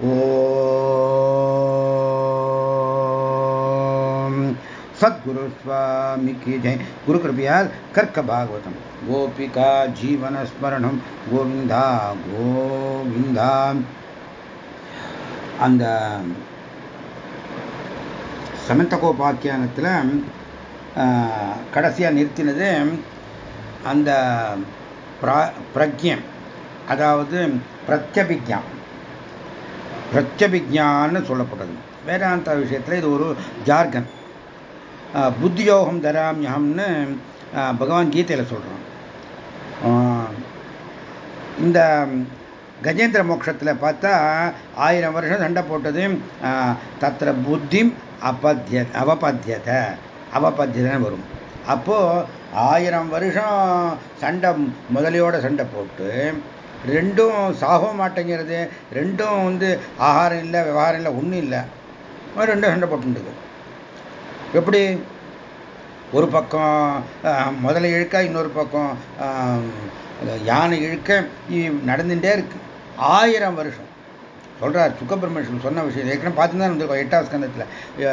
ஓம். சத்குரு சுவாமி கி ஜெய். குரு கிருப்பையால் கர்க்க பாகவதம். கோபிகா ஜீவனஸ்மரணம் கோவிந்தா கோவிந்தா. அந்த சமந்தகோபாக்கியானத்தில் கடைசியாக நிறுத்தினது அந்த பிரக்யம் அதாவது பிரத்யபிக்யம். பிரத்யபிக்ஞான்னு சொல்லப்பட்டது. வேதாந்த விஷயத்தில் இது ஒரு ஜார்கன். புத்தியோகம் தராமியகம்னு பகவான் கீதையில் சொல்கிறோம் இந்த கஜேந்திர மோட்சத்தில் பார்த்தா ஆயிரம் வருஷம் சண்டை போட்டது தத்திர புத்தி அபத்திய அவபத்தியத்தை அவபத்தியதான் வரும். அப்போது ஆயிரம் வருஷம் சண்டை முதலியோட சண்டை போட்டு ரெண்டும் சாக மாட்டேங்கிறது. ரெண்டும் வந்து ஆகாரம் இல்லை விவகாரம் இல்லை ஒன்றும் இல்லை. ரெண்டும் சண்டை போட்டுருக்கு எப்படி? ஒரு பக்கம் முதல்ல இழுக்க இன்னொரு பக்கம் யானை இழுக்க நடந்துகிட்டே இருக்கு. ஆயிரம் வருஷம். சொல்கிறார் சுக்கபிரமேஷன் சொன்ன விஷயம். ஏற்கனவே பார்த்து தான் வந்திருக்கோம் எட்டாவது ஸ்கந்தத்தில்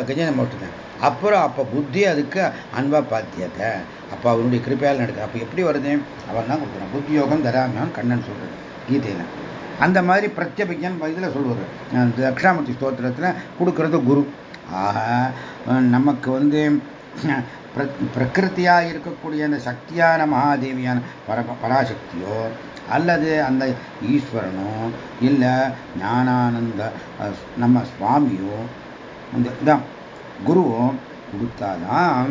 கஜேந்திர மோட்டத்தை அப்புறம் அப்போ புத்தி அதுக்கு அன்பா பாத்தியத்தை அப்போ அவருடைய கிருப்பையால் நடக்குது. அப்போ எப்படி வருது? அவன் தான் கொடுக்குறான். புத்தி யோகம் தராமியான் கண்ணன் சொல்கிறது கீதையில். அந்த மாதிரி பிரத்யபிஜன் இதில் சொல்லுவார் தக்ஷாமூர்த்தி ஸ்தோத்திரத்தில் கொடுக்கறது குரு. ஆக நமக்கு வந்து பிரகிருத்தியாக இருக்கக்கூடிய அந்த சக்தியான மகாதேவியான பர பராசக்தியோ அல்லது அந்த ஈஸ்வரனோ இல்லை ஞானானந்த நம்ம சுவாமியோ அந்த இதான். குருவோ கொடுத்தாதான்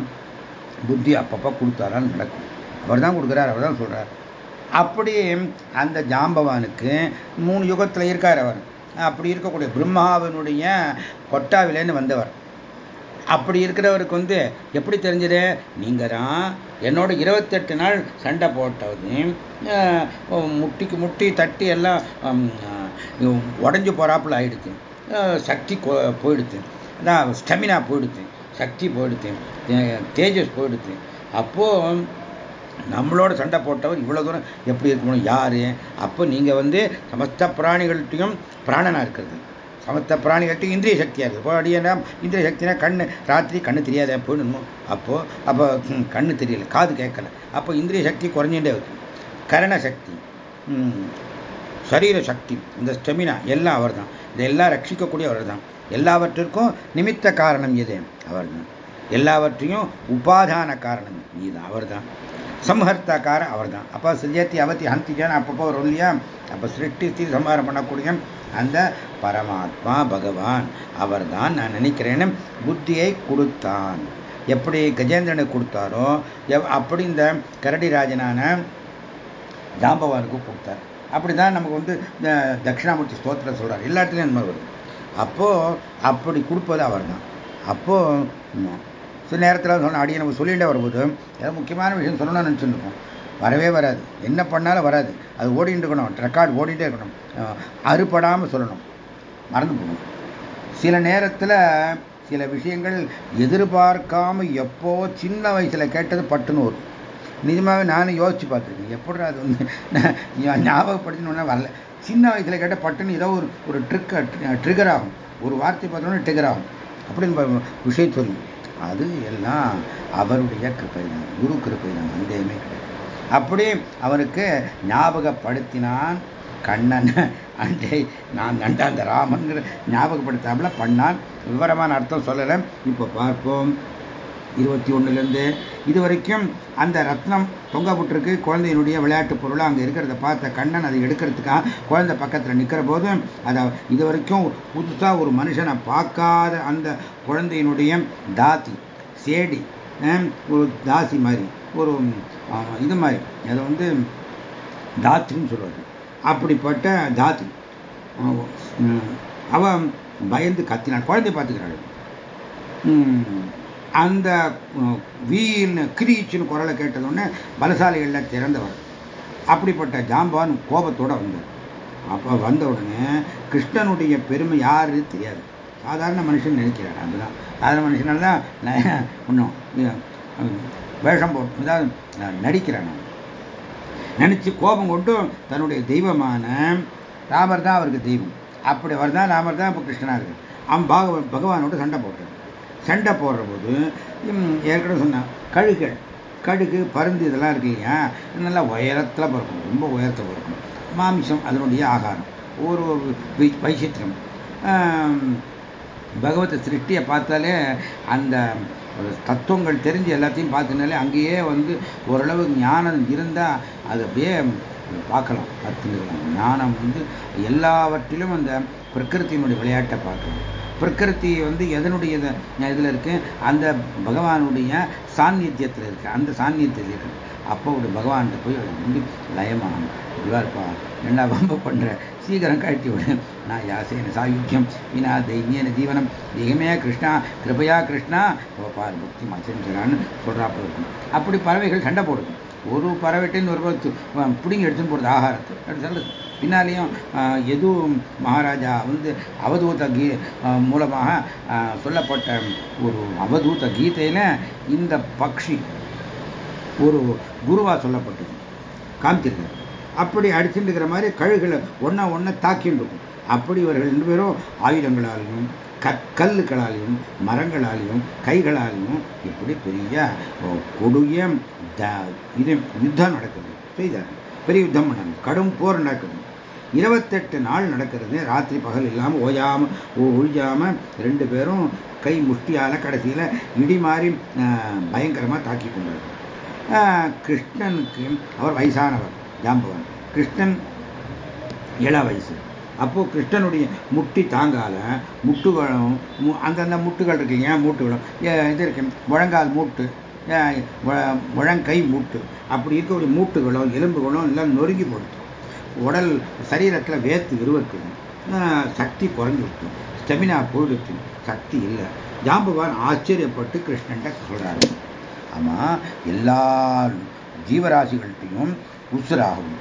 புத்தி அப்பப்போ கொடுத்தாதான் நடக்கும். அவர் தான் கொடுக்குறார் அவர் தான் சொல்கிறார் அப்படி அந்த ஜாம்பவானுக்கு மூணு யுகத்தில் இருக்கார் அவர். அப்படி இருக்கக்கூடிய பிரம்மாவினுடைய கொட்டாவிலேருந்து வந்தவர். அப்படி இருக்கிறவருக்கு வந்து எப்படி தெரிஞ்சது? நீங்கள் தான் என்னோட இருபத்தெட்டு நாள் சண்டை போட்டதையும் முட்டிக்கு முட்டி தட்டி எல்லாம் உடஞ்சி போகிறாப்புல ஆயிடுச்சு. சக்தி போயிடுச்சு. அதான் ஸ்டெமினா போயிடுச்சு. சக்தி போயிடுச்சு. தேஜஸ் போயிடுச்சு. அப்போது நம்மளோட சண்டை போட்டவர் இவ்வளோ தூரம் எப்படி இருக்கணும் யார்? அப்போ நீங்கள் வந்து சமஸ்த பிராணிகள்கிட்டையும் பிராணனாக இருக்கிறது. சமத்த பிராணி சக்தி இந்திரிய சக்தியாக இருக்குது இப்போ அப்படின்னா இந்திரிய சக்தினா கண்ணு ராத்திரி கண்ணு தெரியாத. போயிடணும் அப்போது அப்போ கண்ணு தெரியல காது கேட்கல. அப்போ இந்திரிய சக்தி குறைஞ்சுட்டே இருக்கு கரண சக்தி சரீர சக்தி இந்த ஸ்டெமினா எல்லாம் அவர் தான் இதெல்லாம் ரட்சிக்கக்கூடிய அவர் தான் எல்லாவற்றிற்கும் நிமித்த காரணம் எது? அவர் தான் எல்லாவற்றையும் உபாதான காரணம். நீதான் அவர் தான் சம்ஹர்த்தாக்கார அவர் தான் அப்போ சிஜத்தி அவத்தி ஹந்திஜான் அப்பப்போ வரும் இல்லையா அப்போ சிருஷ்டி ஸ்திதி சம்ஹாரம் பண்ணக்கூடிய அந்த பரமாத்மா பகவான் அவர் தான் நான் நினைக்கிறேன்னு புத்தியை கொடுத்தான். எப்படி கஜேந்திரனுக்கு கொடுத்தாரோ அப்படி இந்த கரடி ராஜனான ஜாம்பவானுக்கு கொடுத்தார். அப்படிதான் நமக்கு வந்து இந்த தட்சிணாமூர்த்தி ஸ்தோத்திரம் சொல்றார். எல்லா இடத்துலையும் நன்மை வருது. அப்போ அப்படி கொடுப்பது அவர் தான் அப்போ சில நேரத்தில் சொன்ன அடியை நம்ம சொல்லிகிட்டே வரும்போது ஏதோ முக்கியமான விஷயம் சொல்லணும்னு நினச்சிருக்கோம் வரவே வராது. என்ன பண்ணாலும் வராது. அது ஓடிட்டு இருக்கணும். ரெக்கார்டு ஓடிட்டே இருக்கணும். அறுபடாமல் சொல்லணும். மறந்து போகணும் சில நேரத்தில் சில விஷயங்கள் எதிர்பார்க்காம எப்போ சின்ன வயசில் கேட்டது பட்டுன்னு வரும். நிஜமாகவே நானும் யோசிச்சு பார்த்துருக்கேன். எப்படி அது வந்து ஞாபகப்படுத்தணும்னா வரல. சின்ன வயசில் கேட்ட பட்டுன்னு ஏதோ ஒரு ஒரு ட்ரிக் ட்ரிகர் ஆகும். ஒரு வார்த்தை பார்த்தோன்னா ட்ரிகர் ஆகும். அப்படின்னு விஷயம் சொல்லி. அது எல்லாம் அவருடைய கிருப்பை தான் குரு கிருப்பை தான் சந்தேகமே கிடையாது. அப்படி அவருக்கு ஞாபகப்படுத்தினான். கண்ணன். அண்டை நான் கண்ட அந்த ராமன்கிற ஞாபகப்படுத்தாமல பண்ணான். விவரமான அர்த்தம் சொல்லலை. இப்போ பார்ப்போம். இருபத்தி ஒன்றுலேருந்து இது வரைக்கும் அந்த ரத்னம் தொங்க விட்டுருக்கு. குழந்தையினுடைய விளையாட்டு பொருளை அங்கே இருக்கிறத பார்த்த கண்ணன் அதை எடுக்கிறதுக்காக குழந்தை பக்கத்தில் நிற்கிற போது அதை இது வரைக்கும் புதுசாக ஒரு மனுஷனை பார்க்காத அந்த குழந்தையினுடைய தாசி சேடி ஒரு தாசி மாதிரி ஒரு இது மாதிரி. அதை வந்து தாத்தின்னு சொல்லுவார் அப்படிப்பட்ட தாத்து அவன் பயந்து கத்தினான் குழந்தை பார்த்துக்கிறாள். அந்த வீல்னு கிரீச்சுன்னு குரலை கேட்டதுன்னு பலசாலிகளில் திறந்தவர். அப்படிப்பட்ட ஜாம்பான் கோபத்தோடு வந்தார். அப்போ வந்த உடனே கிருஷ்ணனுடைய பெருமை யாரு தெரியாது. சாதாரண மனுஷன் நினைக்கிறார். அதுதான் சாதாரண மனுஷனால தான் இன்னும் வேஷம் போட்டு நடிக்கிறேன் நடிக்கிறான் நினச்சி கோபம் கொண்டு தன்னுடைய தெய்வமான ராமர் தான் அவருக்கு தெய்வம். அப்படி வருதான் ராமர் தான் இப்போ கிருஷ்ணனாக இருக்கு அவன் பாக பகவானோட சண்டை போட்டான் சண்டை போடுற போது ஏற்கனவே சொன்னான் கழுகள் கடுகு பருந்து இதெல்லாம் இருக்கு இல்லையா? நல்லா உயரத்தில் பிறக்கும் ரொம்ப உயரத்தில் பிறக்கும். மாமிசம் அதனுடைய ஆகாரம். ஒரு வைசித்திரம். பகவத சிருஷ்டியை பார்த்தாலே அந்த தத்துவங்கள் தெரிஞ்சு எல்லாத்தையும் பார்த்துனாலே அங்கேயே வந்து ஓரளவு ஞானம் இருந்தால் அது அப்படியே பார்க்கலாம். பார்த்துக்கலாம் ஞானம் வந்து எல்லாவற்றிலும் அந்த பிரகிருத்தினுடைய விளையாட்டை பார்க்கலாம். பிரகிருதி வந்து எதனுடைய இதில் இருக்கு அந்த பகவானுடைய சாநித்தியத்தில் இருக்கு. அந்த சாநித்தியத்தில் இருக்கு. அப்போ ஒரு பகவான்கிட்ட போய் வந்து லயமானாங்க இதுவா இருப்பா. என்ன வம்ப பண்ணுற சீக்கிரம் கழட்டி விடு. நான் யாசேன சாயுத்தியம் வினா தைன்யன ஜீவனம். திகமே கிருஷ்ணா கிருபையா கிருஷ்ணா. பார் புக்தி மச்சரிக்கிறான்னு சொல்றாப்புல இருக்கும் அப்படி பறவைகள் சண்டை போடுது. ஒரு பறவைட்டின்னு ஒரு பிடிங்கி எடுத்துன்னு போடுறது ஆகாரத்தை. சொல்லுது பின்னாலேயும் எதுவும் மகாராஜா வந்து அவதூத கீ மூலமாக சொல்லப்பட்ட ஒரு அவதூத கீதையில் இந்த பக்ஷி ஒரு குருவாக சொல்லப்பட்டது. காமிச்சிருக்காரு. அப்படி அடிச்சுட்டு இருக்கிற மாதிரி கழுகளை ஒன்னா ஒன்றா தாக்கிட்டு இருக்கும். அப்படி இவர்கள் ரெண்டு பேரும் ஆயுதங்களாலையும் கற்கல்லுகளாலையும் மரங்களாலையும் கைகளாலையும் இப்படி பெரிய கொடிய இது யுத்தம் நடக்குது. செய்தார் பெரிய யுத்தம் பண்ணாங்க கடும் போர் நடக்குது. இருபத்தெட்டு நாள் நடக்கிறது. ராத்திரி பகல் இல்லாமல் ஓயாம ஒழியாம ரெண்டு பேரும் கை முஷ்டியால கடைசியில் இடி மாறி பயங்கரமாக தாக்கி கொண்டார்கள் கிருஷ்ணனுக்கு அவர் வயசானவர். ஜாம்பவன். கிருஷ்ணன் இள வயசு. அப்போ கிருஷ்ணனுடைய முட்டி தாங்கால முட்டுகளும் அந்தந்த முட்டுகள் இருக்கு. ஏன் மூட்டுகளும் இது இருக்கு. முழங்கால் மூட்டு முழங்கை மூட்டு. அப்படி இருக்கக்கூடிய மூட்டுகளும் எலும்புகளும் எல்லாம் நொறுங்கி போடுத்து உடல் சரீரத்தில் வேர்த்து விருவருக்குது சக்தி குறைஞ்சிருக்கும் ஸ்டெமினா போயிடுச்சு. சக்தி இல்லை. ஜாம்பவான் ஆச்சரியப்பட்டு கிருஷ்ணன்ட்ட சொல்றாரு. ஆமா எல்லா ஜீவராசிகள்கிட்டையும் உசுராகும்.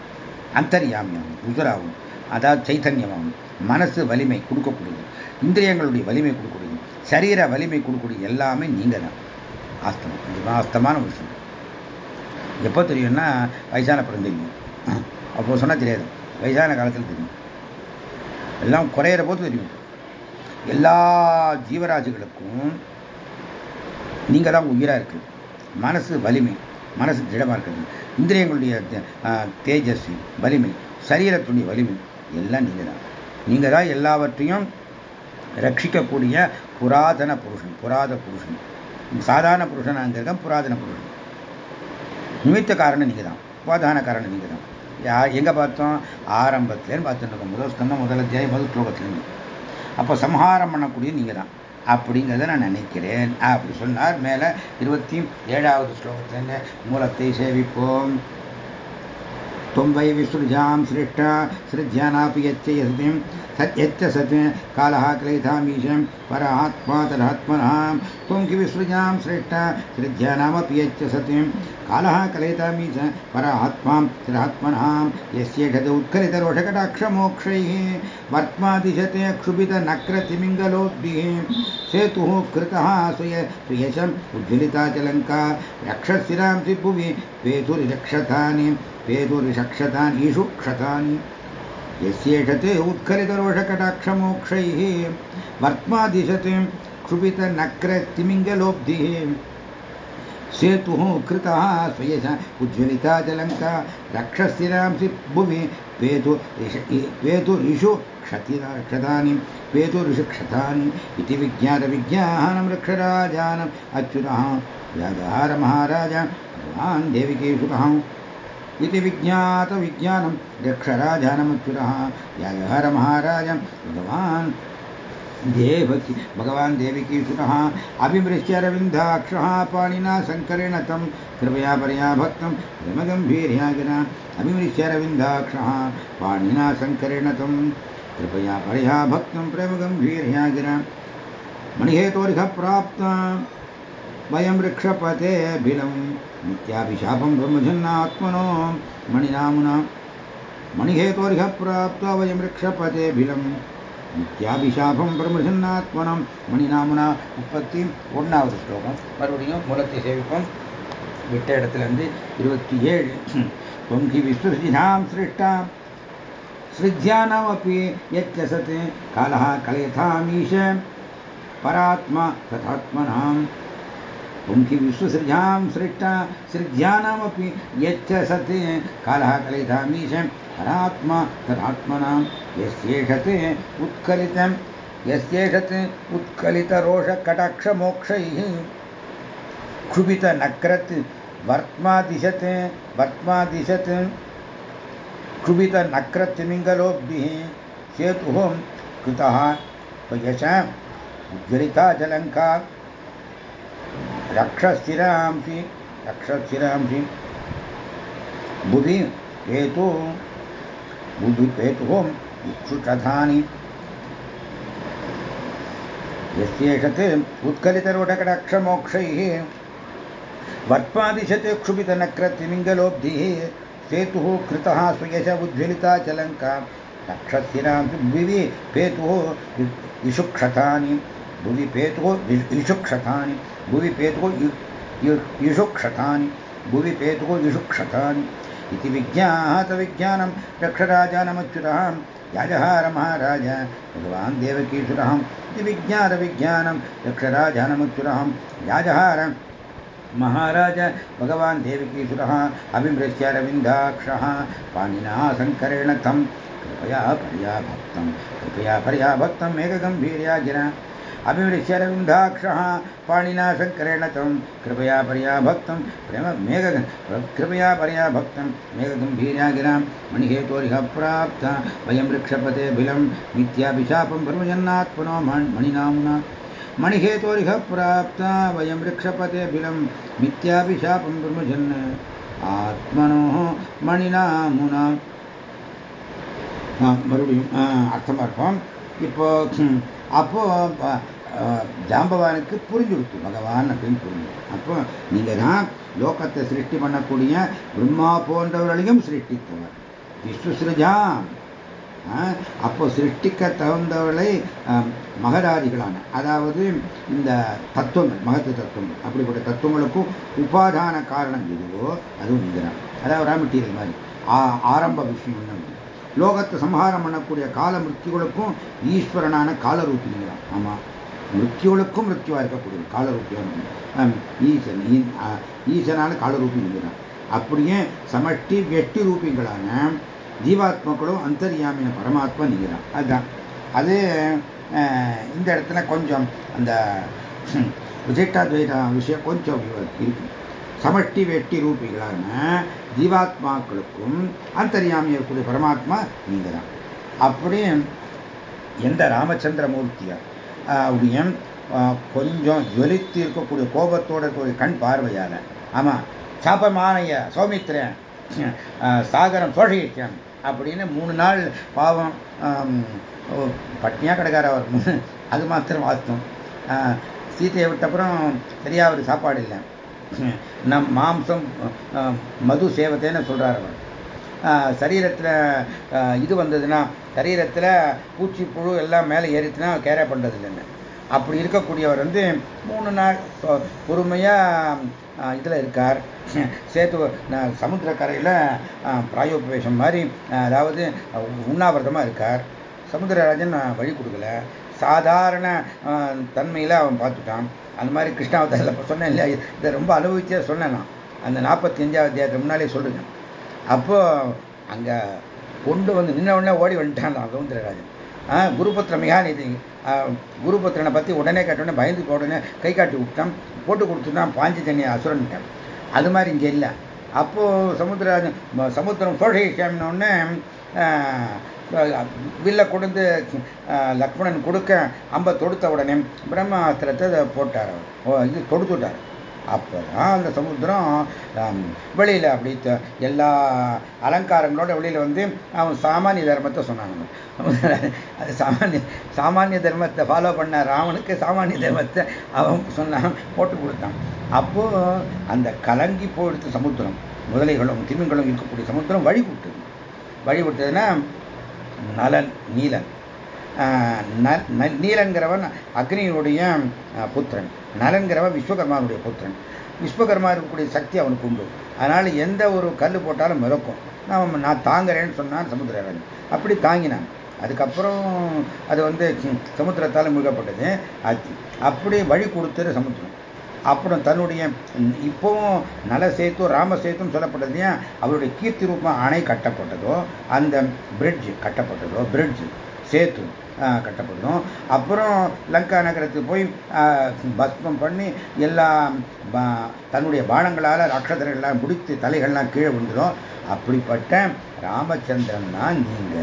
அந்தர்யாமியாகும் உசுராகும். அதாவது சைத்தன்யமாகும் மனசு வலிமை கொடுக்கக்கூடியது. இந்திரியங்களுடைய வலிமை கொடுக்கக்கூடியது. சரீர வலிமை கொடுக்கக்கூடிய எல்லாமே நீங்க தான் ஆஸ்தமம் இதுதான் ஆஸ்தமான விஷயம் எப்போ தெரியும்னா வயசான பிறந்த தெரியும் அப்போ சொன்னால் தெரியாது. வயசான காலத்தில் தெரியும். எல்லாம் குறையிற போது தெரியும். எல்லா ஜீவராசிகளுக்கும் நீங்கள் தான் உயிராக இருக்கு. மனசு வலிமை. மனசு திடமா இருக்கிறது. இந்திரியங்களுடைய தேஜஸ்வி வலிமை சரீரத்துடைய வலிமை எல்லாம் நீங்க தான் நீங்க தான் எல்லாவற்றையும் ரட்சிக்கக்கூடிய புராதன புருஷன் புராத புருஷன். சாதாரண புருஷன் அங்க புராதன புருஷன். நிமித்த காரணம் நீங்க தான் உபாதான காரணம் நீங்க தான் யா எங்க பார்த்தோம்? ஆரம்பத்துலேருந்து பார்த்துட்டு இருக்கோம். முதல் ஸ்கந்தம் முதல் அத்தியாயம் முதல் ஸ்லோகத்துலேருந்து. அப்போ சம்ஹாரம் பண்ணக்கூடிய நீங்க தான் அப்படிங்கிறத நான் நினைக்கிறேன். அப்படி சொன்னார். மேலே இருபத்தி ஏழாவது ஸ்லோகத்தில் மூலத்தை சேவிப்போம். தொம்பை விசுருஜாம் சிருஷ்டா சிருத்தியானாபி யச்சை சதிம் சத் எச்ச சத் காலஹா கிளைதாமீஷம் பர ஆத்மா ததாத்மனாம். தொங்கி விசுருஜாம் சிருஷ்டா சிருத்தியானாமபி யச்ச சதிம் कालः कलेतामीश परात्मां तदात्मनः यस्येषत उत्कलितरोषकटाक्षमोक्षैः वर्त्मादिशते क्षुभितनक्रतिमिङ्गलोद्भिः सेतुः कृतः सुय सुयशम् उज्ज्वलिता च लङ्का। रक्षस्थिरांसि भुवि पेतुरिरक्षतानि पेतुरिषक्षतानि ईषु क्षतानि। यस्येषते उत्कलितरोषकटाक्षमोक्षैः वर्त्मादिशते क्षुभितनक्रतिमिङ्गलोब्धिः सेतुः कृतः स्वयश उज्ज्वलिता जलङ्का। रक्षस्थिरांसि भुवि पेतु पेतुरिषु क्षतिक्षतानि पेतुरिषु क्षतानि इति विज्ञातविज्ञानं रक्षराजानम् अच्युतः व्याजहार महाराज भगवान् देविकेशुतः इति विज्ञातविज्ञानं रक्षराजानमच्युतः। व्याजहार महाराज भगवान् देवकी भगवान् देविकीसुतः अभिमृश्य रविन्दाक्षः पाणिना शङ्करेण तं कृपया परया भक्तं अभिमृश्य रविन्दाक्षः पाणिना शङ्करेण तं कृपया परया भक्तं प्रेमगम्भीर्यागिना मणिहेतोरिहप्राप्ता वयं वृक्षपतेऽभिलं नित्याभिशापं ब्रह्मजन्नात्मनो मणिनामुना मणिहेतोर्घप्राप्त्वा वयं वृक्षपतेऽभिलं நித்யாபிஷாபம் பிரம்மசன்னாத்மனம் மணிநாமனா முப்பத்தி ஒன்றாவது ஸ்லோகம் மறுபடியும் மூலத்தை சேவிப்போம் விட்ட இடத்துல இருந்து இருபத்தி ஏழு தொங்கி விஸ்வசிதாம் சிருஷ்டா सृज्यानामपि यच्च सत् कालः कलयथामीश परात्मा तथात्मनां पुंखि विश्वसृजां सृष्टा सृज्यानामपि यच्च सत् कालः कलयथामीश परात्मा तदात्मनां यस्येषत् उत्कलितं, यस्येषत् उत्कलितरोषकटाक्षमोक्षैः। क्षुभितनक्रत् वर्त्मादिशत् वर्त्मादिशत्। क्षुभितनक्रत्तिमिङ्गलोब्धिः सेतुः कृतः त्वयश उज्ज्वलिता जलङ्का। रक्षस्थिरांसि रक्षस्थिरांसि। बुधि हेतु बुधि हेतुः इक्षुषधानि यस्येषत् उत्कलितरोटकटाक्षमोक्षैः वर्त्मादिशत् क्षुभितनक्रतिमिङ्गलोब्धिः सेतुः कृतः स्वयश उज्ज्वलिता चलङ्का रक्षस्थिरां भुवि पेतुः इषुक्षतानि। भुवि पेतुः इषुक्षतानि। भुवि पेतुः इषुक्षतानि। भुवि पेतुः इषुक्षतानि। इति विज्ञातविज्ञानं रक्षराजानमच्युतः याजहार महाराज, भगवान् देवकीसुरः इति विज्ञातविज्ञानं रक्षराजानमच्युतः याजहार महाराज, भगवान् देवकीसुरः अभिमृश्य रविन्दाक्षः पाणिना शङ्करेण तं कृपया पर्या भक्तं कृपया पर्या भक्तं मेघगम्भीर्या गिरा अभिमृश्य रविन्दाक्षः पाणिना शङ्करेण तं कृपया पर्या भक्तं प्रेम मेघ कृपया पर्या भक्तं मेघगम्भीर्या गिरां मणिहेतोरिह प्राप्त वयं वृक्षपते बिलं मिथ्याभिशापं ब्रह्मजन्नात्मनो मणिनाम्ना मणिहेतोरिह प्राप्ता वयं वृक्षपते बिलं मिथ्याभिशापं ब्रह्मजन् ஆத்மனோ மணினாமுனா மறுபடியும் அர்த்தம் பார்ப்போம் இப்போ அப்போ ஜாம்பவானுக்கு புரிஞ்சு கொடுத்து பகவான் அப்படின்னு புரிஞ்சு அப்போ நீங்கள் தான் லோகத்தை சிருஷ்டி பண்ணக்கூடிய பிரம்மா போன்றவர்களையும் சிருஷ்டித்தவர். விஸ்வசிருஜா அப்போ சிருஷ்டிக்க தகுந்தவர்களை மகராதிகளான அதாவது இந்த தத்துவங்கள் மகத்து தத்துவங்கள் அப்படிப்பட்ட தத்துவங்களுக்கும் உபாதான காரணம் எதுவோ அதுவும் நீங்கிறான் அதாவது ரா மெட்டீரியல் மாதிரி. ஆரம்ப விஷயம் என்ன? லோகத்தை சம்ஹாரம் பண்ணக்கூடிய கால மிருத்திகளுக்கும் ஈஸ்வரனான காலரூபிங்கிறான் ஆமா. மிருத்தியுளுக்கும் மிருத்தியுவா இருக்கக்கூடிய காலரூபியான ஈசன் ஈசனான காலரூபிங்கிறான் அப்படியே சமஷ்டி வெட்டி ரூபிங்களான ஜீவாத்மக்களும் அந்தரியாமின பரமாத்மா நீங்கிறான் அதுதான். அது இந்த இடத்துல கொஞ்சம் அந்த விசிஷ்டாத்வைத விஷயம் கொஞ்சம் இருக்கு. சமஷ்டி வெட்டி ரூபிகளான ஜீவாத்மாக்களுக்கும் அந்தரியாமி இருக்கக்கூடிய பரமாத்மா நீங்க தான் அப்படி எந்த ராமச்சந்திரமூர்த்தியுடைய கொஞ்சம் ஜொலித்து இருக்கக்கூடிய கோபத்தோட இருக்கக்கூடிய கண் பார்வையால ஆமா சாபமானைய சௌமித்திரன் சாகரம் சோழகிச்சன் அப்படின்னு மூணு நாள் பாவம் பட்னியாக கிடக்கார அவர். அது மாத்திரம் வாஸ்தம் சீத்தையை விட்டப்புறம் சரியா ஒரு சாப்பாடு இல்லை. நம் மாம்சம் மது சேவத்தைன்னு சொல்கிறார் அவர். சரீரத்தில் இது வந்ததுன்னா சரீரத்தில் பூச்சி புழு எல்லாம் மேலே ஏறிச்சுன்னா கேரே பண்ணுறது இல்லைன்னு அப்படி இருக்கக்கூடியவர் வந்து மூணு நாள் பொறுமையாக இதில் இருக்கார். சேத்து சமுத்திர கரையில் பிராயோபவேஷம் மாதிரி அதாவது உண்ணாவிரதமாக இருக்கார். சமுத்திரராஜன் வழி கொடுக்கல. சாதாரண தன்மையில் அவன் பார்த்துட்டான். அந்த மாதிரி கிருஷ்ணாவதாரத்தில் சொன்னேன் இல்லையா? இதை ரொம்ப அனுபவிச்சே சொன்னேன் நான். அந்த நாற்பத்தி அஞ்சாவது அத்தியாயத்துக்கு முன்னாலே சொல்லுங்க அப்போ அங்கே கொண்டு வந்து நின்ன உடனே ஓடி வந்துட்டான் சமுத்திரராஜன் குருபுத்திர மிகாநிதி. குருபுத்திரனை பற்றி உடனே கேட்டோடனே பயந்து உடனே கை காட்டி விட்டான் போட்டு கொடுத்துட்டான் பாஞ்சி தண்ணியை அசுரன்ட்டான். அது மாதிரி இங்கே இல்லை. அப்போது சமுத்திரராஜன் சமுத்திரம் சோழகிஷாமினோடனே வில்ல கொடுத்து லக்ஷ்மணன் கொடுக்க அம்ப தொடுத்த உடனே பிரம்மாஸ்திரத்தை போட்டார் இது தொடுத்துட்டார் அப்போதான் அந்த சமுத்திரம் வெளியில் அப்படி எல்லா அலங்காரங்களோட வெளியில் வந்து அவன் சாமானிய தர்மத்தை சொன்னாங்க அது சாமானிய சாமானிய தர்மத்தை ஃபாலோ பண்ண ராவனுக்கு சாமானிய தர்மத்தை அவன் சொன்னான் போட்டு கொடுத்தான். அப்போ அந்த கலங்கி போயிடுத்து சமுத்திரம் முதலைகளும் திமிங்களும் இருக்கக்கூடிய சமுத்திரம் வழி விட்டது வழி விட்டதுன்னா நலன் நீலன். நீலன்கிறவன் அக்னியினுடைய புத்திரன். நலன்கிறவன் விஸ்வகர்மானுடைய புத்திரன். விஸ்வகர்மா இருக்கக்கூடிய சக்தி அவனுக்கு உண்டு. அதனால் எந்த ஒரு கல் போட்டாலும் மிதக்கும். நான் நான் தாங்குறேன்னு சொன்னான் சமுத்திரராஜன் அப்படி தாங்கினான். அதுக்கப்புறம் அது வந்து சமுத்திரத்தால் முழுகப்பட்டது. அப்படி வழி கொடுத்துரு சமுத்திரம். அப்புறம் தன்னுடைய இப்போவும் நல சேத்து ராம சேத்துன்னு சொல்லப்பட்டது ஏன் அவருடைய கீர்த்தி ரூபம் அணை கட்டப்பட்டதோ அந்த பிரிட்ஜ் கட்டப்பட்டதோ பிரிட்ஜ் சேத்து கட்டப்பட்டதும் அப்புறம் லங்கா நகரத்துக்கு போய் பஸ்மம் பண்ணி எல்லா தன்னுடைய பானங்களால் ராட்சதர்கள்லாம் முடித்து தலைகள்லாம் கீழே விழுந்துடும் அப்படிப்பட்ட ராமச்சந்திரன் தான் நீங்க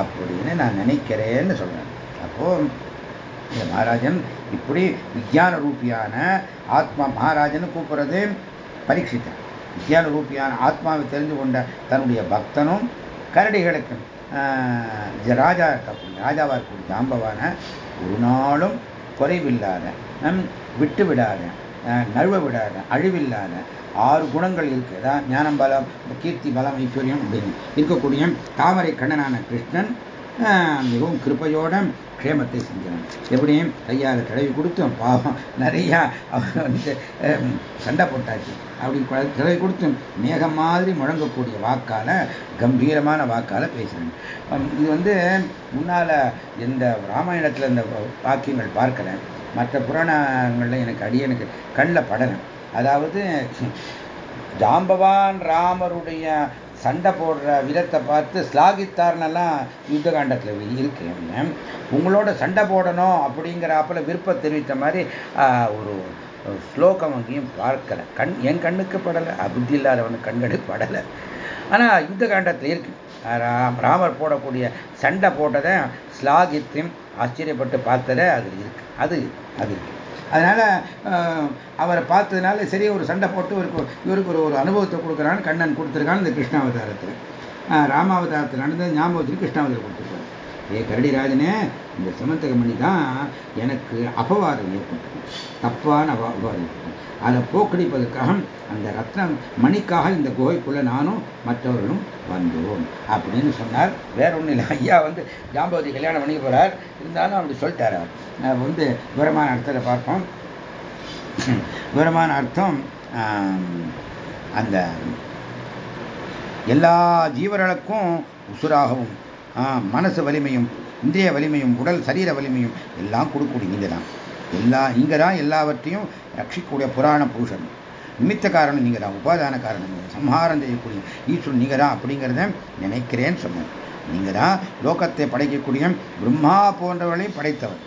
அப்படின்னு நான் நினைக்கிறேன்னு சொல்றேன். அப்போ மகாராஜன் இப்படி விஜயான ரூபியான ஆத்மா மகாராஜன்னு கூப்பிடுறது பரீட்சித்தன் விஜயான ரூபியான ஆத்மாவை தெரிந்து கொண்ட தன்னுடைய பக்தனும் கரடிகளுக்கு ராஜா ராஜாவா இருக்கக்கூடிய ஜாம்பவான ஒரு நாளும் குறைவில்லாத விட்டு விடாத நழுவ விடாத அழிவில்லாத ஆறு குணங்கள் இருக்கு. அதான் ஞானம் பலம் கீர்த்தி பலம் ஐஸ்வர்யம் அப்படின்னு இருக்கக்கூடிய தாமரை கண்ணனான கிருஷ்ணன் மிகவும் கிருப்பையோட க்ஷேமத்தை செஞ்சவன் எப்படியும் கையால் தடவி கொடுத்தோம் பாவம் நிறையா அவர் வந்து சண்டை போட்டாச்சு. அப்படி தடவி கொடுத்தும் மேகம் மாதிரி முழங்கக்கூடிய வாக்கால கம்பீரமான வாக்கால பேசுறேன் இது வந்து முன்னால இந்த ராமாயணத்தில் இந்த வாக்கியங்கள் பார்க்கலை. மற்ற புராணங்களில் எனக்கு அடி எனக்கு கண்ணில் படலை. அதாவது ஜாம்பவான் ராமருடைய சண்டை போடுற விதத்தை பார்த்து ஸ்லாகித்தார்னெல்லாம் யுத்த காண்டத்தில் இருக்கு. உங்களோட சண்டை போடணும் அப்படிங்கிறாப்புல விருப்பம் தெரிவித்த மாதிரி ஒரு ஸ்லோகம் அங்கேயும் பார்க்கல. கண் என் கண்ணுக்கு படலை புத்தி இல்லாதவனுக்கு கண்களுக்கு படலை. ஆனால் யுத்த காண்டத்தில் இருக்கு ராமர் போடக்கூடிய சண்டை போட்டதை ஸ்லாகித்தையும் ஆச்சரியப்பட்டு பார்த்ததை அது இருக்கு. அது அது இருக்கு. அதனால் அவரை பார்த்ததுனால சரி ஒரு சண்டை போட்டு இவருக்கு இவருக்கு ஒரு ஒரு அனுபவத்தை கொடுக்குறான்னு கண்ணன் கொடுத்துருக்கான்னு இந்த கிருஷ்ணாவதாரத்தில். ராமாவதாரத்தில் நடந்தது ஞாபகத்துக்கு கிருஷ்ணாவதாரம் கொடுத்துருக்காரு. ஏ கரடிராஜனே இந்த சமந்தகமணி தான் எனக்கு அபவாதம் ஏற்பட்டது. தப்பான அபவாதம் ஏற்பட்டது. அதை போக்கடிப்பதற்காக அந்த ரத்னம் மணிக்காக இந்த குகைக்குள்ளே நானும் மற்றவர்களும் வந்தோம் அப்படின்னு சொன்னார். வேற ஒன்றும் இல்லை. ஐயா வந்து ஜாம்பவதி கல்யாணம் பண்ணி போகிறார் இருந்தாலும் அப்படி சொல்லிட்டார் அவர். வந்து விவரமான அர்த்தத்தை பார்ப்போம். விவரமான அர்த்தம் அந்த எல்லா ஜீவர்களுக்கும் உசுராகவும் மனசு வலிமையும் இந்திரிய வலிமையும் உடல் சரீர வலிமையும் எல்லாம் கொடுக்கக்கூடிய இங்கே தான் எல்லா இங்கே தான் எல்லாவற்றையும் ரட்சிக்கக்கூடிய புராண புருஷன். நிமித்த காரணம் நீங்கள் தான் உபாதான காரணம் சம்ஹாரம் செய்யக்கூடிய ஈஸ்வரன் நீங்க தான் அப்படிங்கிறத நினைக்கிறேன்னு சொன்னேன். நீங்கள் தான் லோகத்தை படைக்கக்கூடிய பிரம்மா போன்றவர்களையும் படைத்தவர்.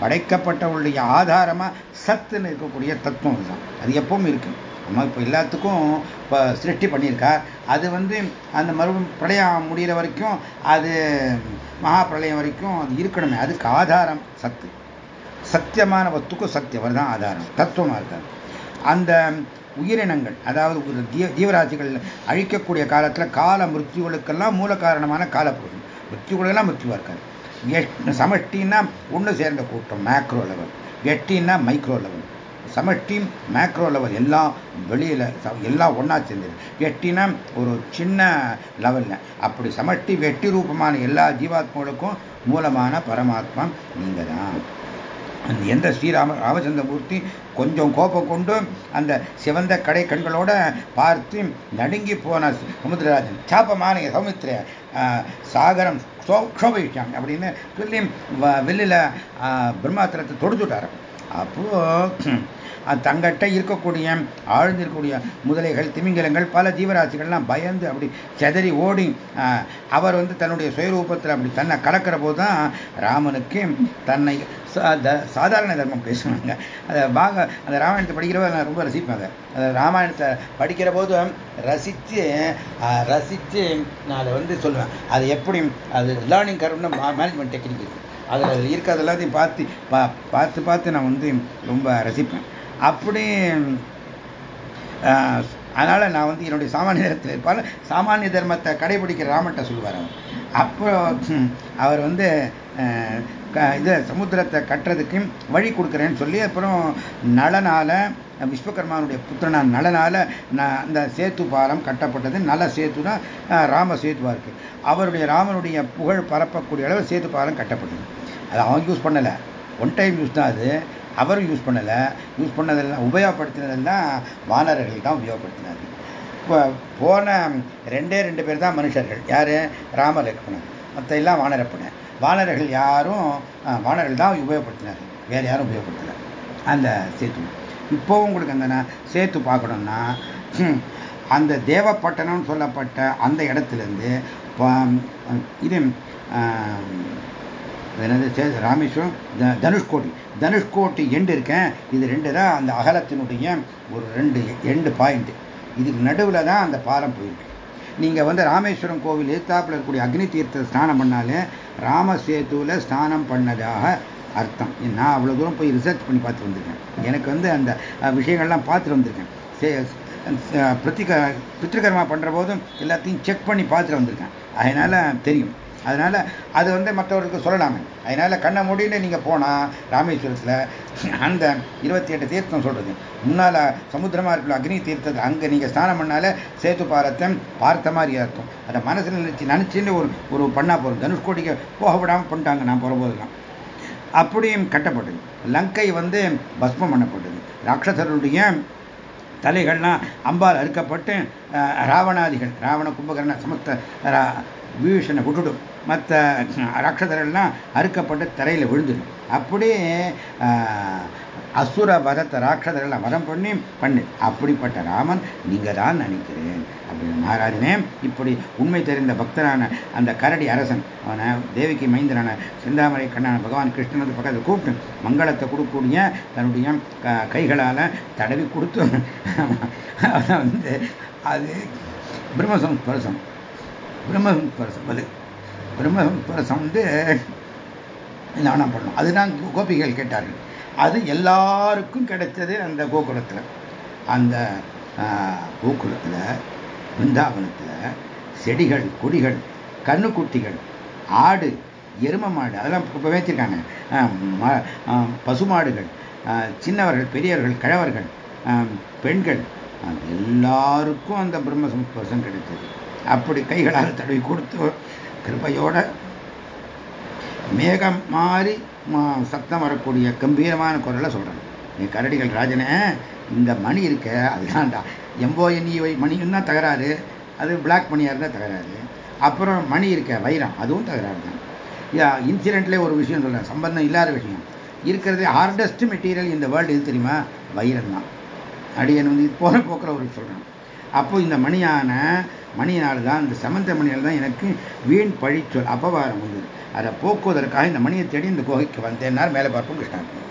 படைக்கப்பட்டவளுடைய ஆதாரமா சத்துன்னு இருக்கக்கூடிய தத்துவம் தான் அது எப்பவும் இருக்கு. நம்ம இப்போ எல்லாத்துக்கும் இப்போ சிருஷ்டி பண்ணியிருக்கார். அது வந்து அந்த மறு பிரளயம் முடிகிற வரைக்கும் அது மகா பிரளயம் வரைக்கும் அது இருக்கணுமே. அதுக்கு ஆதாரம் சத்து. சத்தியமான வத்துக்கும் சத்தியம் தான் ஆதாரம். தத்துவமாக இருக்கார். அந்த உயிரினங்கள் அதாவது ஒரு ஜீவ அழிக்கக்கூடிய காலத்தில் கால மிருத்யுகளுக்கெல்லாம் மூல காரணமான காலப்பொருள் மிருத்யுகளெல்லாம் மிருத்யுவாக இருக்காது சமஷ்டின்னா ஒன்று சேர்ந்த கூட்டம் மேக்ரோ லெவல் எட்டின்னா மைக்ரோ லெவல் சமட்டி மேக்ரோ லெவல் எல்லாம் வெளியில் எல்லாம் ஒன்றா சேர்ந்தது. எட்டினா ஒரு சின்ன லெவலில் அப்படி சமட்டி வெட்டி ரூபமான எல்லா ஜீவாத்மாவுக்கும் மூலமான பரமாத்மா நீங்கள் தான் அந்த எந்த ஸ்ரீராம ராமச்சந்திரமூர்த்தி கொஞ்சம் கோபம் கொண்டு அந்த சிவந்த கடை கண்களோட பார்த்து நடுங்கி போன சமுத்திரராஜன் சாப்பமான சமுத்திர சாகரம் க்ஷோபிச்சாங்க அப்படின்னு சொல்லி வெளியில் பிரம்மாத்திரத்தை தொடுத்துட்டார். அப்போது தங்கட்ட இருக்கக்கூடிய ஆழ்ந்திருக்கக்கூடிய முதலைகள் திமிங்கலங்கள் பல ஜீவராசிகள்லாம் பயந்து அப்படி செதறி ஓடி அவர் வந்து தன்னுடைய சுயரூபத்தில் அப்படி தன்னை கலக்கிற போது தான் ராமனுக்கு தன்னை சாதாரண தர்மம் பேசுவாங்க. அதை பாக அந்த ராமாயணத்தை படிக்கிறவங்க நான் ரொம்ப ரசிப்பேன் அதை ராமாயணத்தை படிக்கிற போது ரசித்து ரசித்து நான் அதை வந்து சொல்லுவேன். அது எப்படி அது லேர்னிங் கருன்னு மேனேஜ்மெண்ட் டெக்னிக் இருக்குது அதில் இருக்கிறது எல்லாத்தையும் பார்த்து பா பார்த்து பார்த்து நான் வந்து ரொம்ப ரசிப்பேன். அப்படி அதனால் நான் வந்து என்னுடைய சாமானிய தர்மத்தில் இருப்பால் சாமானிய தர்மத்தை கடைபிடிக்கிற ராமட்ட சொல்லுவார் அவர். அப்போ அவர் வந்து இது சமுத்திரத்தை கட்டுறதுக்கு வழி கொடுக்குறேன்னு சொல்லி அப்புறம் நலனால விஸ்வகர்மானுடைய புத்திரனான நலனால நான் அந்த சேத்து பாலம் கட்டப்பட்டது. நல சேத்து தான் ராம சேத்துவா இருக்கு. அவருடைய ராமனுடைய புகழ் பரப்பக்கூடிய அளவு சேத்து பாலம் கட்டப்பட்டது. அது அவன் யூஸ் பண்ணலை. ஒன் டைம் யூஸ் தான் அது. அவர் யூஸ் பண்ணலை யூஸ் பண்ணதெல்லாம் உபயோகப்படுத்தினதெல்லாம் வானரர்கள் தான் உபயோகப்படுத்தினார் இப்போ போன ரெண்டே ரெண்டு பேர் தான் மனுஷர்கள். யார்? ராம லக்ஷ்மணன் மற்ற எல்லாம் வானரப்பன வானர்கள் யாரும் வானர்கள் தான் உபயோகப்படுத்தினார் வேறு யாரும் உபயோகப்படுத்தலை. அந்த சேத்து. இப்போவும் உங்களுக்கு அந்த சேத்து பார்க்கணும்னா அந்த தேவப்பட்டணம்னு சொல்லப்பட்ட அந்த இடத்துலேருந்து இது ராமேஸ்வரம் தனுஷ்கோட்டி. தனுஷ்கோட்டி எண்டு இருக்கேன். இது ரெண்டு தான் அந்த அகலத்தினுடைய ஒரு ரெண்டு எண்டு பாயிண்ட் இதுக்கு நடுவில் தான் அந்த பாலம் போயிருக்கு. நீங்கள் வந்து ராமேஸ்வரம் கோவில் எதிர்த்தாப்பில் இருக்கக்கூடிய அக்னி தீர்த்த ஸ்நானம் பண்ணாலே ராமசேத்துவில் ஸ்நானம் பண்ணதாக அர்த்தம். நான் அவ்வளோ தூரம் போய் ரிசர்ச் பண்ணி பார்த்து வந்திருக்கேன். எனக்கு வந்து அந்த விஷயங்கள்லாம் பார்த்துட்டு வந்திருக்கேன். பிரத்திக பித்திருக்கர்மா பண்ணுற போதும் எல்லாத்தையும் செக் பண்ணி பார்த்துட்டு வந்திருக்கேன். அதனால் தெரியும். அதனால் அது வந்து மற்றவர்களுக்கு சொல்லலாமே. அதனால் கண்ணை மூடின்னு நீங்கள் போனால் ராமேஸ்வரத்தில் அந்த இருபத்தி எட்டு தீர்த்தம் சொல்கிறது முன்னால் சமுத்திரமாக இருக்கிற அக்னி தீர்த்தத்தை அங்கே நீங்கள் ஸ்நானம் பண்ணாலே சேத்து பாரத்தை பார்த்த மாதிரி அர்த்தம். அதை மனசில் நினச்சி நினச்சின்னு ஒரு ஒரு பண்ணால் போகிறோம் தனுஷ்கோடிக்கு போக விடாமல் பண்ணிட்டாங்க நான் போகிறபோதெல்லாம் அப்படியும் கட்டப்பட்டது. லங்கை வந்து பஸ்மம் பண்ணப்பட்டது. ராட்சசருடைய தலைகள்லாம் அம்பால் அறுக்கப்பட்டு ராவணாதிகள் ராவண கும்பகர்ண சமஸ்த விபீஷனை விட்டுடும். மற்ற ராட்சதர்கள்லாம் அறுக்கப்பட்டு தரையில் விழுந்துடும். அப்படியே அசுர வதத்தை ராட்சதர்கள்லாம் வதம் பண்ணி பண்ணு. அப்படிப்பட்ட ராமன் நீங்கள் தான் நினைக்கிறேன் அப்படின்னு மகாராஜனே இப்படி உண்மை தெரிந்த பக்தரான அந்த கரடி அரசன் அவனை தேவிக்கு மைந்தரான செந்தாமரை கண்ணான பகவான் கிருஷ்ணனுக்கு பக்கத்தில் கூப்பிட்டு மங்களத்தை கொடுக்கக்கூடிய தன்னுடைய கைகளால் தடவி கொடுத்து வந்து அது பிரம்மசம்ஸ்பரசம். பிரம்மஸ்பரசம் அது பிரம்மஸ்பரசம் வந்து ஞானம் பண்ணும் அதுதான் கோபிகள் கேட்டார்கள். அது எல்லாருக்கும் கிடைச்சது அந்த கோகுலத்தில். அந்த கோகுலத்தில் பிருந்தாவனத்தில் செடிகள் கொடிகள் கண்ணுக்குட்டிகள் ஆடு எரும மாடு அதெல்லாம் இப்போ வச்சிருக்காங்க பசுமாடுகள் சின்னவர்கள் பெரியவர்கள் கிழவர்கள் பெண்கள் எல்லாருக்கும் அந்த பிரம்ம சம்ஸ்பர்சம் கிடைத்தது. அப்படி கைகளால் தடவி கொடுத்து கிருப்பையோட மேகம் மாறி சத்தம் வரக்கூடிய கம்பீரமான குரலை சொல்கிறேன் நீ கரடிகள் ராஜனே இந்த மணி இருக்க அதுதான்டா. எம்போஎன்இவை மணியும் தான் தகராறு. அது பிளாக் மணியாக இருந்தால் தகராறு. அப்புறம் மணி இருக்க வைரம் அதுவும் தகராறு தான். இன்சிடென்ட்லேயே ஒரு விஷயம் சொல்கிறேன் சம்பந்தம் இல்லாத விஷயம். இருக்கிறது ஹார்டஸ்ட் மெட்டீரியல் இந்த வேர்ல்டு எது தெரியுமா? வைரம் தான். அடியன் வந்து போகிற போக்கிற ஒரு சொல்கிறேன் அப்போ இந்த மணியான மணியினால் தான் இந்த சமந்த மணியால் தான் எனக்கு வீண் பழிச்சொல் அபவாரம் வந்தது. அதை போக்குவதற்காக இந்த மணியை தேடி இந்த குகைக்கு வந்தேன்னார் மேலே பார்ப்போம் கிருஷ்ணார்பணம்.